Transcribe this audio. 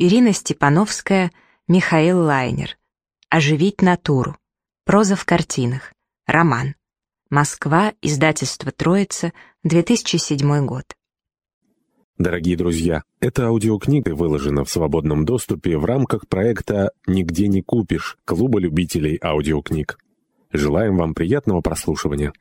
Ирина Степановская, Михаил Лайнер. «Оживить натуру». Проза в картинах. Роман. Москва, издательство «Троица», 2007 год. Дорогие друзья, эта аудиокнига выложена в свободном доступе в рамках проекта «Нигде не купишь» Клуба любителей аудиокниг. Желаем вам приятного прослушивания.